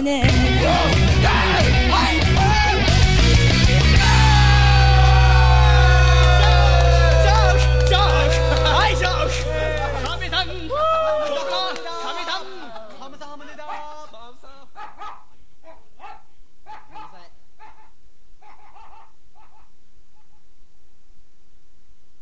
sene